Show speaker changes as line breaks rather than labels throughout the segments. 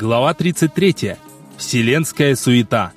Глава 33. Вселенская суета.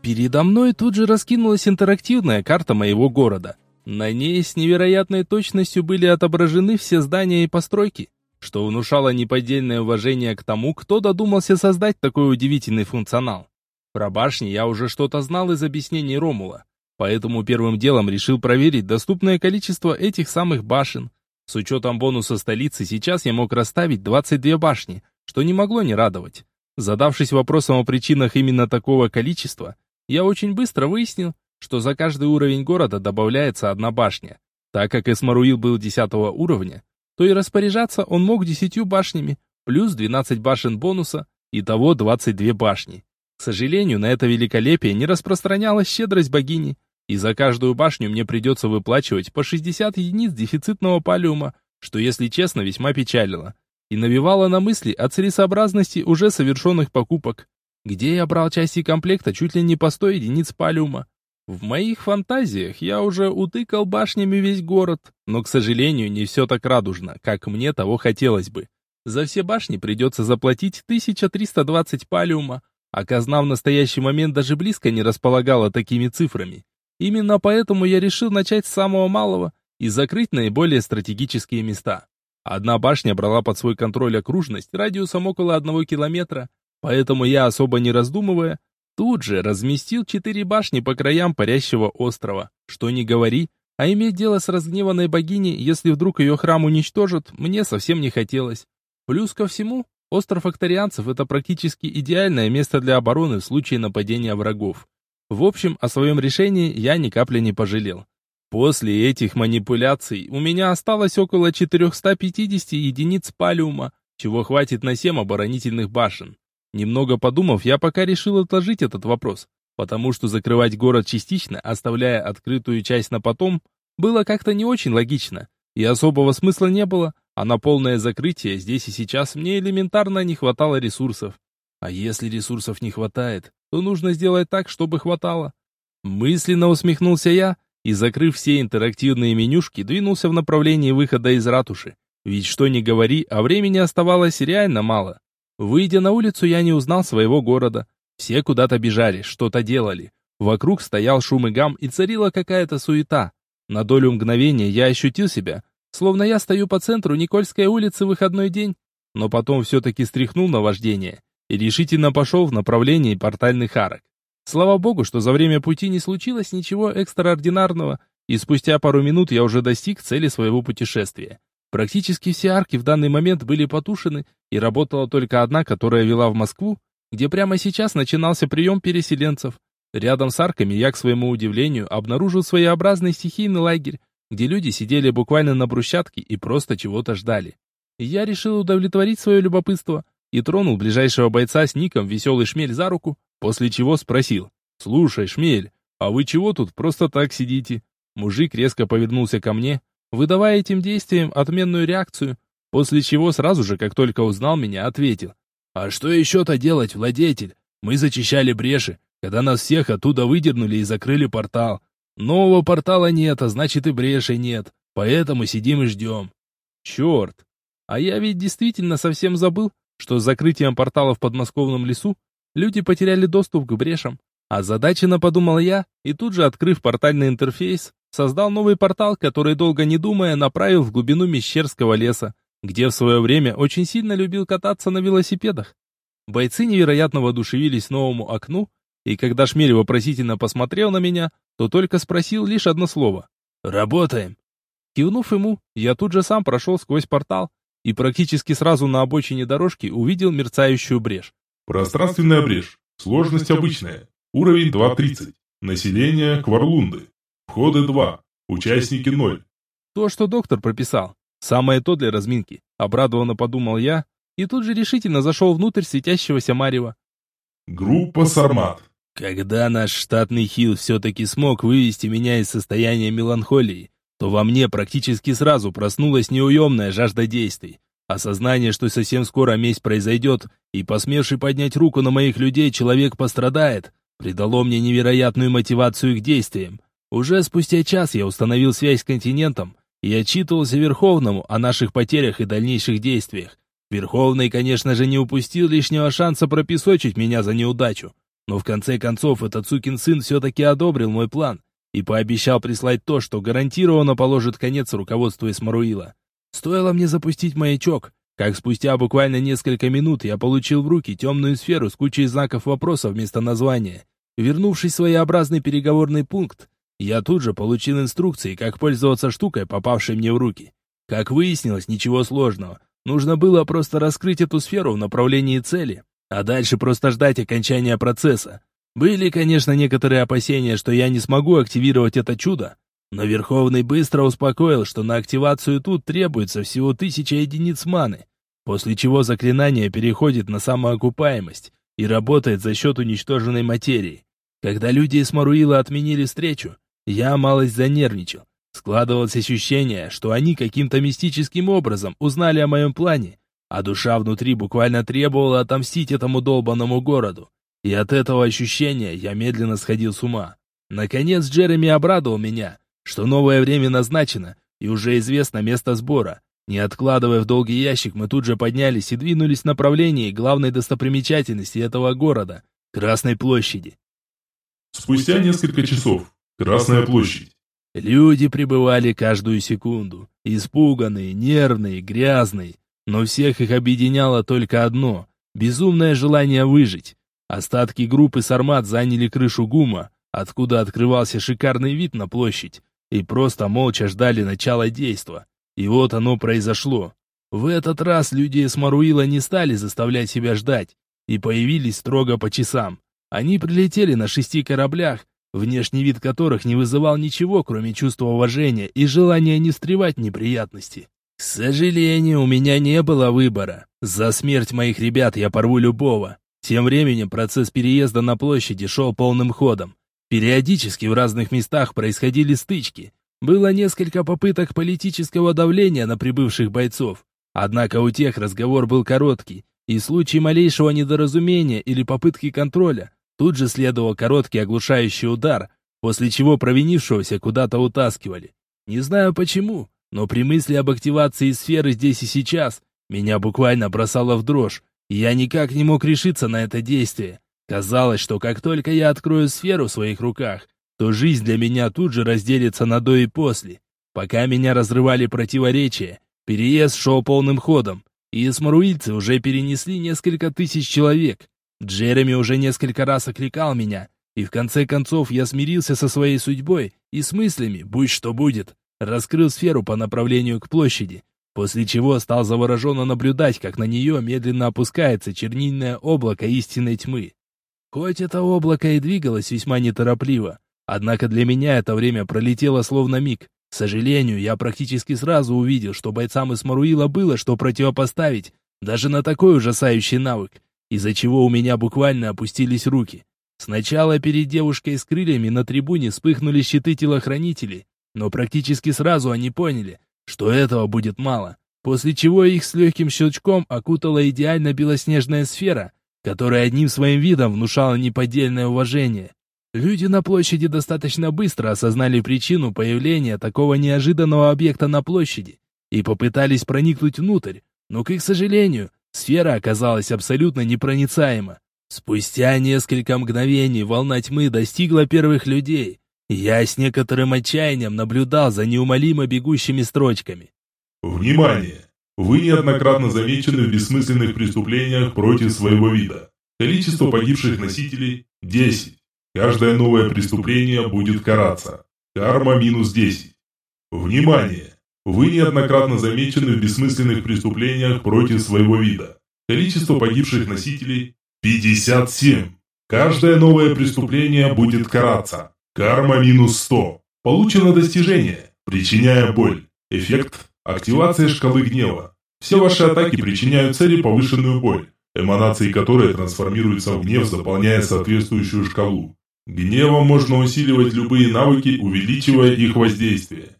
Передо мной тут же раскинулась интерактивная карта моего города. На ней с невероятной точностью были отображены все здания и постройки, что внушало неподдельное уважение к тому, кто додумался создать такой удивительный функционал. Про башни я уже что-то знал из объяснений Ромула, поэтому первым делом решил проверить доступное количество этих самых башен. С учетом бонуса столицы сейчас я мог расставить 22 башни, что не могло не радовать. Задавшись вопросом о причинах именно такого количества, я очень быстро выяснил, что за каждый уровень города добавляется одна башня. Так как Эсмаруил был 10 уровня, то и распоряжаться он мог 10 башнями, плюс 12 башен бонуса, итого 22 башни. К сожалению, на это великолепие не распространялась щедрость богини, и за каждую башню мне придется выплачивать по 60 единиц дефицитного палиума, что, если честно, весьма печалило, и навевало на мысли о целесообразности уже совершенных покупок, где я брал части комплекта чуть ли не по 100 единиц палиума. В моих фантазиях я уже утыкал башнями весь город, но, к сожалению, не все так радужно, как мне того хотелось бы. За все башни придется заплатить 1320 палиума, а казна в настоящий момент даже близко не располагала такими цифрами. Именно поэтому я решил начать с самого малого и закрыть наиболее стратегические места. Одна башня брала под свой контроль окружность радиусом около одного километра, поэтому я, особо не раздумывая, тут же разместил четыре башни по краям парящего острова. Что ни говори, а иметь дело с разгневанной богиней, если вдруг ее храм уничтожат, мне совсем не хотелось. Плюс ко всему, Остров Акторианцев – это практически идеальное место для обороны в случае нападения врагов. В общем, о своем решении я ни капли не пожалел. После этих манипуляций у меня осталось около 450 единиц палиума, чего хватит на 7 оборонительных башен. Немного подумав, я пока решил отложить этот вопрос, потому что закрывать город частично, оставляя открытую часть на потом, было как-то не очень логично, и особого смысла не было, а на полное закрытие здесь и сейчас мне элементарно не хватало ресурсов. А если ресурсов не хватает, то нужно сделать так, чтобы хватало. Мысленно усмехнулся я и, закрыв все интерактивные менюшки, двинулся в направлении выхода из ратуши. Ведь что ни говори, а времени оставалось реально мало. Выйдя на улицу, я не узнал своего города. Все куда-то бежали, что-то делали. Вокруг стоял шум и гам, и царила какая-то суета. На долю мгновения я ощутил себя, словно я стою по центру Никольской улицы в выходной день, но потом все-таки стряхнул на вождение и решительно пошел в направлении портальных арок. Слава богу, что за время пути не случилось ничего экстраординарного, и спустя пару минут я уже достиг цели своего путешествия. Практически все арки в данный момент были потушены, и работала только одна, которая вела в Москву, где прямо сейчас начинался прием переселенцев. Рядом с арками я, к своему удивлению, обнаружил своеобразный стихийный лагерь, где люди сидели буквально на брусчатке и просто чего-то ждали. Я решил удовлетворить свое любопытство и тронул ближайшего бойца с ником «Веселый шмель» за руку, после чего спросил. «Слушай, шмель, а вы чего тут просто так сидите?» Мужик резко повернулся ко мне, выдавая этим действием отменную реакцию, после чего сразу же, как только узнал меня, ответил. «А что еще-то делать, владетель? Мы зачищали бреши, когда нас всех оттуда выдернули и закрыли портал. Нового портала нет, а значит и бреши нет. Поэтому сидим и ждем. Черт! А я ведь действительно совсем забыл, что с закрытием портала в подмосковном лесу люди потеряли доступ к брешам. А задаченно подумал я, и тут же, открыв портальный интерфейс, создал новый портал, который, долго не думая, направил в глубину Мещерского леса, где в свое время очень сильно любил кататься на велосипедах. Бойцы невероятно воодушевились новому окну, и когда Шмель вопросительно посмотрел на меня, то только спросил лишь одно слово. «Работаем!» Кивнув ему, я тут же сам прошел сквозь портал и практически сразу на обочине дорожки увидел мерцающую брешь.
Пространственная брешь. Сложность обычная. Уровень 2.30. Население Кварлунды. Входы 2. Участники 0.
То, что доктор прописал. Самое то для разминки. Обрадованно подумал я и тут же решительно зашел внутрь светящегося марева.
Группа Сармат.
Когда наш штатный хил все-таки смог вывести меня из состояния меланхолии, то во мне практически сразу проснулась неуемная жажда действий. Осознание, что совсем скоро месть произойдет, и посмевший поднять руку на моих людей человек пострадает, придало мне невероятную мотивацию к действиям. Уже спустя час я установил связь с континентом и отчитывался Верховному о наших потерях и дальнейших действиях. Верховный, конечно же, не упустил лишнего шанса пропесочить меня за неудачу. Но в конце концов этот сукин сын все-таки одобрил мой план и пообещал прислать то, что гарантированно положит конец руководству Исмаруила. Стоило мне запустить маячок, как спустя буквально несколько минут я получил в руки темную сферу с кучей знаков вопроса вместо названия. Вернувшись в своеобразный переговорный пункт, я тут же получил инструкции, как пользоваться штукой, попавшей мне в руки. Как выяснилось, ничего сложного. Нужно было просто раскрыть эту сферу в направлении цели, а дальше просто ждать окончания процесса. Были, конечно, некоторые опасения, что я не смогу активировать это чудо, но Верховный быстро успокоил, что на активацию тут требуется всего тысяча единиц маны, после чего заклинание переходит на самоокупаемость и работает за счет уничтоженной материи. Когда люди из Маруила отменили встречу, я малость занервничал. Складывалось ощущение, что они каким-то мистическим образом узнали о моем плане, а душа внутри буквально требовала отомстить этому долбанному городу. И от этого ощущения я медленно сходил с ума. Наконец Джереми обрадовал меня, что новое время назначено, и уже известно место сбора. Не откладывая в долгий ящик, мы тут же поднялись и двинулись в направлении главной достопримечательности этого города – Красной площади.
Спустя несколько часов. Красная площадь.
Люди прибывали каждую секунду. Испуганные, нервные, грязные. Но всех их объединяло только одно – безумное желание выжить. Остатки группы Сармат заняли крышу ГУМа, откуда открывался шикарный вид на площадь, и просто молча ждали начала действа. И вот оно произошло. В этот раз люди из Маруила не стали заставлять себя ждать и появились строго по часам. Они прилетели на шести кораблях, внешний вид которых не вызывал ничего, кроме чувства уважения и желания не встревать неприятности. К сожалению, у меня не было выбора. За смерть моих ребят я порву любого. Тем временем процесс переезда на площади шел полным ходом. Периодически в разных местах происходили стычки. Было несколько попыток политического давления на прибывших бойцов. Однако у тех разговор был короткий, и в случае малейшего недоразумения или попытки контроля тут же следовал короткий оглушающий удар, после чего провинившегося куда-то утаскивали. Не знаю почему, но при мысли об активации сферы здесь и сейчас меня буквально бросало в дрожь, я никак не мог решиться на это действие. Казалось, что как только я открою сферу в своих руках, то жизнь для меня тут же разделится на до и после. Пока меня разрывали противоречия, переезд шел полным ходом, и смаруильцы уже перенесли несколько тысяч человек. Джереми уже несколько раз окликал меня, и в конце концов я смирился со своей судьбой и с мыслями, будь что будет, раскрыл сферу по направлению к площади, после чего стал завороженно наблюдать, как на нее медленно опускается чернильное облако истинной тьмы. Хоть это облако и двигалось весьма неторопливо, однако для меня это время пролетело словно миг. К сожалению, я практически сразу увидел, что бойцам из Маруила было что противопоставить, даже на такой ужасающий навык, из-за чего у меня буквально опустились руки. Сначала перед девушкой с крыльями на трибуне вспыхнули щиты телохранителей, но практически сразу они поняли, что этого будет мало, после чего их с легким щелчком окутала идеально белоснежная сфера, которая одним своим видом внушала неподдельное уважение. Люди на площади достаточно быстро осознали причину появления такого неожиданного объекта на площади и попытались проникнуть внутрь, но, к их сожалению, сфера оказалась абсолютно непроницаема. Спустя несколько мгновений волна тьмы достигла первых людей, я с некоторым отчаянием наблюдал за неумолимо бегущими строчками.
Внимание! Вы неоднократно замечены в бессмысленных преступлениях против своего вида. Количество погибших носителей – 10. Каждое новое преступление будет караться. Карма минус 10. Внимание! Вы неоднократно замечены в бессмысленных преступлениях против своего вида. Количество погибших носителей – 57. Каждое новое преступление будет караться. Карма минус 100. Получено достижение, причиняя боль. Эффект Активация шкалы гнева. Все ваши атаки причиняют цели повышенную боль, эманации которой трансформируются в гнев, заполняя соответствующую шкалу. Гневом можно усиливать любые навыки, увеличивая их воздействие.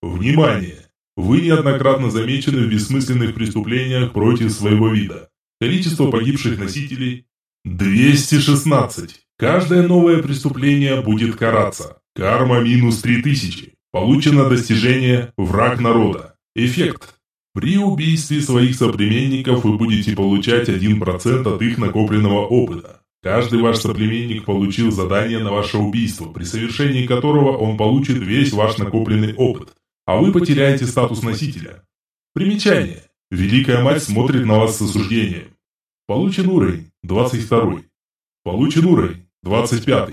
Внимание! Вы неоднократно замечены в бессмысленных преступлениях против своего вида. Количество погибших носителей – 216. Каждое новое преступление будет караться. Карма минус 3000. Получено достижение «Враг народа». Эффект. При убийстве своих соплеменников вы будете получать 1% от их накопленного опыта. Каждый ваш соплеменник получил задание на ваше убийство, при совершении которого он получит весь ваш накопленный опыт, а вы потеряете статус носителя. Примечание. Великая Мать смотрит на вас с осуждением. Получен уровень 22. Получен уровень 25.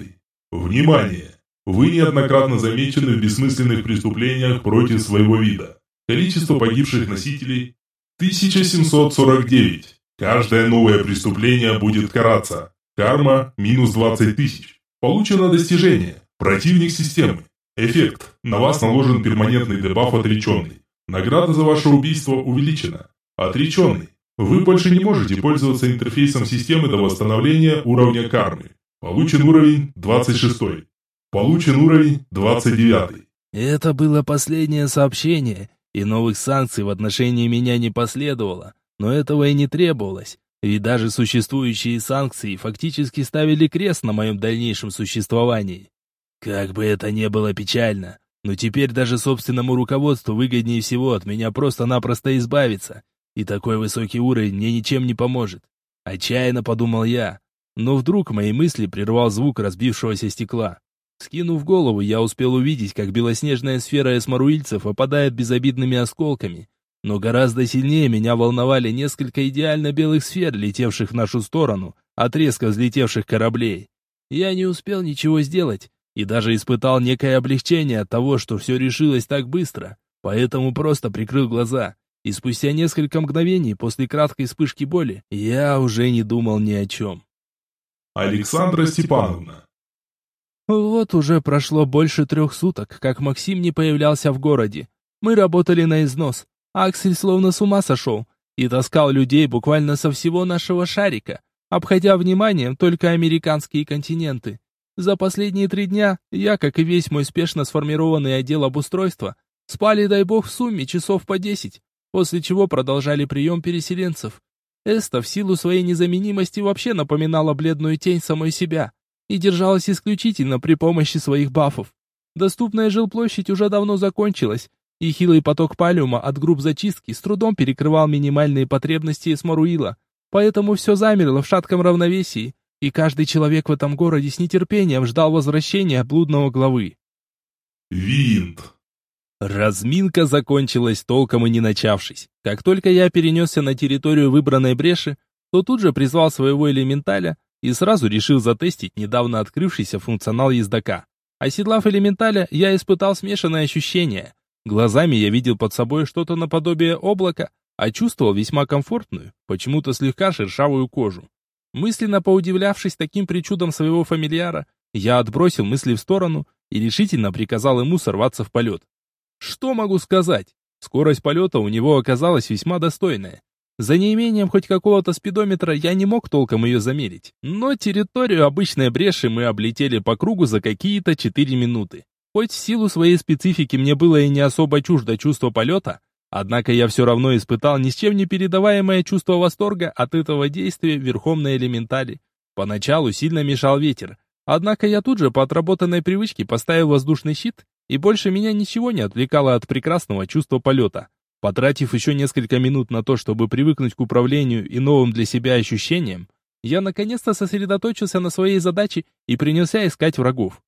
Внимание! Вы неоднократно замечены в бессмысленных преступлениях против своего вида. Количество погибших носителей 1749. Каждое новое преступление будет караться. Карма минус 20 тысяч. Получено достижение. Противник системы. Эффект. На вас наложен перманентный дебаф отреченный. Награда за ваше убийство увеличена. Отреченный. Вы больше не можете пользоваться интерфейсом системы до восстановления уровня кармы. Получен уровень 26. Получен уровень 29.
Это было последнее сообщение, и новых санкций в отношении меня не последовало, но этого и не требовалось. Ведь даже существующие санкции фактически ставили крест на моем дальнейшем существовании. Как бы это ни было печально, но теперь даже собственному руководству выгоднее всего от меня просто-напросто избавиться, и такой высокий уровень мне ничем не поможет. Отчаянно подумал я, но вдруг мои мысли прервал звук разбившегося стекла. Скинув голову, я успел увидеть, как белоснежная сфера эсмаруильцев опадает безобидными осколками, но гораздо сильнее меня волновали несколько идеально белых сфер, летевших в нашу сторону, от резко взлетевших кораблей. Я не успел ничего сделать, и даже испытал некое облегчение от того, что все решилось так быстро, поэтому просто прикрыл глаза. И спустя несколько мгновений после краткой вспышки боли, я уже не думал ни о чем.
Александра Степановна
Вот уже прошло больше трех суток, как Максим не появлялся в городе. Мы работали на износ, Аксель словно с ума сошел и таскал людей буквально со всего нашего шарика, обходя вниманием только американские континенты. За последние три дня я, как и весь мой спешно сформированный отдел обустройства, спали, дай бог, в сумме часов по десять, после чего продолжали прием переселенцев. Эста в силу своей незаменимости вообще напоминала бледную тень самой себя и держалась исключительно при помощи своих бафов. Доступная жилплощадь уже давно закончилась, и хилый поток палиума от групп зачистки с трудом перекрывал минимальные потребности Эсмаруила, поэтому все замерло в шатком равновесии, и каждый человек в этом городе с нетерпением ждал возвращения блудного главы.
Винт.
Разминка закончилась толком и не начавшись. Как только я перенесся на территорию выбранной бреши, то тут же призвал своего элементаля и сразу решил затестить недавно открывшийся функционал ездока. Оседлав элементаля, я испытал смешанные ощущения. Глазами я видел под собой что-то наподобие облака, а чувствовал весьма комфортную, почему-то слегка шершавую кожу. Мысленно поудивлявшись таким причудом своего фамильяра, я отбросил мысли в сторону и решительно приказал ему сорваться в полет. Что могу сказать? Скорость полета у него оказалась весьма достойная. За неимением хоть какого-то спидометра я не мог толком ее замерить, но территорию обычной бреши мы облетели по кругу за какие-то 4 минуты. Хоть в силу своей специфики мне было и не особо чуждо чувство полета, однако я все равно испытал ни с чем не передаваемое чувство восторга от этого действия верхом на элементале. Поначалу сильно мешал ветер, однако я тут же по отработанной привычке поставил воздушный щит, и больше меня ничего не отвлекало от прекрасного чувства полета. Потратив еще несколько минут на то, чтобы привыкнуть к управлению и новым для себя ощущениям, я наконец-то сосредоточился на своей задаче и принялся искать врагов.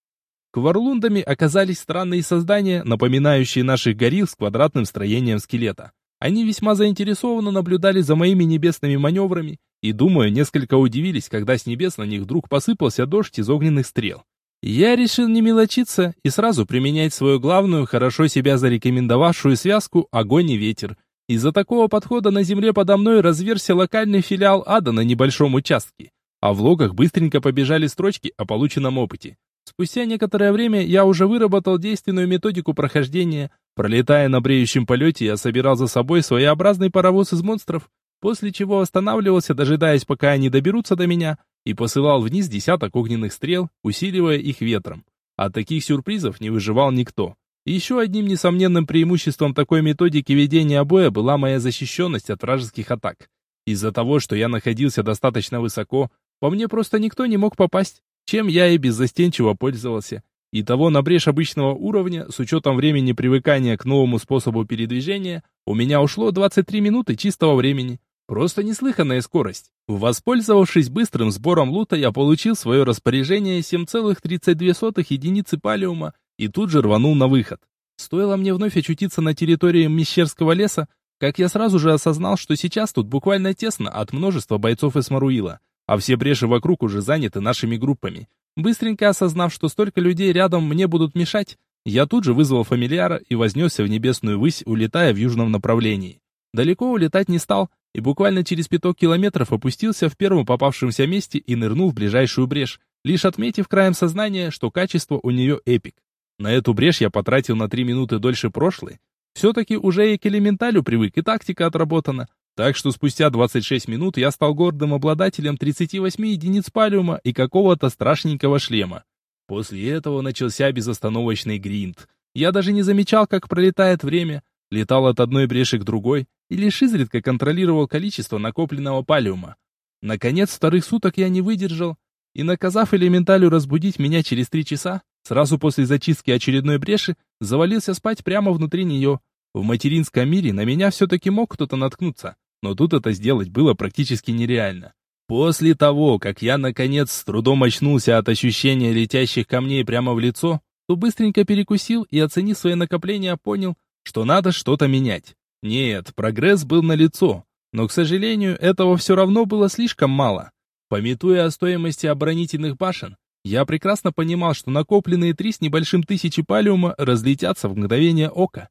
Кварлундами оказались странные создания, напоминающие наших горилл с квадратным строением скелета. Они весьма заинтересованно наблюдали за моими небесными маневрами и, думаю, несколько удивились, когда с небес на них вдруг посыпался дождь из огненных стрел. Я решил не мелочиться и сразу применять свою главную, хорошо себя зарекомендовавшую связку «Огонь и ветер». Из-за такого подхода на земле подо мной разверся локальный филиал ада на небольшом участке, а в логах быстренько побежали строчки о полученном опыте. Спустя некоторое время я уже выработал действенную методику прохождения. Пролетая на бреющем полете, я собирал за собой своеобразный паровоз из монстров, после чего останавливался, дожидаясь, пока они доберутся до меня, и посылал вниз десяток огненных стрел, усиливая их ветром. От таких сюрпризов не выживал никто. Еще одним несомненным преимуществом такой методики ведения боя была моя защищенность от вражеских атак. Из-за того, что я находился достаточно высоко, по мне просто никто не мог попасть чем я и беззастенчиво пользовался. Итого на брешь обычного уровня, с учетом времени привыкания к новому способу передвижения, у меня ушло 23 минуты чистого времени. Просто неслыханная скорость. Воспользовавшись быстрым сбором лута, я получил в свое распоряжение 7,32 единицы палиума и тут же рванул на выход. Стоило мне вновь очутиться на территории Мещерского леса, как я сразу же осознал, что сейчас тут буквально тесно от множества бойцов Эсмаруила, а все бреши вокруг уже заняты нашими группами. Быстренько осознав, что столько людей рядом мне будут мешать, я тут же вызвал фамильяра и вознесся в небесную высь, улетая в южном направлении. Далеко улетать не стал, и буквально через пяток километров опустился в первом попавшемся месте и нырнул в ближайшую брешь, лишь отметив краем сознания, что качество у нее эпик. На эту брешь я потратил на три минуты дольше прошлой. Все-таки уже и к элементалю привык, и тактика отработана. Так что спустя 26 минут я стал гордым обладателем 38 единиц палиума и какого-то страшненького шлема. После этого начался безостановочный гринд. Я даже не замечал, как пролетает время, летал от одной бреши к другой и лишь изредка контролировал количество накопленного палиума. Наконец, вторых суток я не выдержал, и наказав элементалю разбудить меня через три часа, Сразу после зачистки очередной бреши завалился спать прямо внутри нее. В материнском мире на меня все-таки мог кто-то наткнуться, но тут это сделать было практически нереально. После того, как я наконец с трудом очнулся от ощущения летящих камней прямо в лицо, то быстренько перекусил и, оценив свои накопления, понял, что надо что-то менять. Нет, прогресс был налицо, но, к сожалению, этого все равно было слишком мало. Пометуя о стоимости оборонительных башен, я прекрасно понимал, что накопленные три с небольшим тысячи палиума разлетятся в мгновение ока.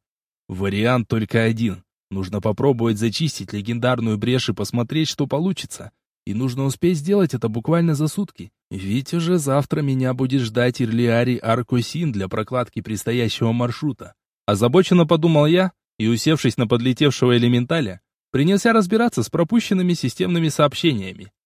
Вариант только один. Нужно попробовать зачистить легендарную брешь и посмотреть, что получится. И нужно успеть сделать это буквально за сутки. Ведь уже завтра меня будет ждать Ирлиарий Аркосин для прокладки предстоящего маршрута. Озабоченно подумал я, и, усевшись на подлетевшего элементаля, принялся разбираться с пропущенными системными сообщениями.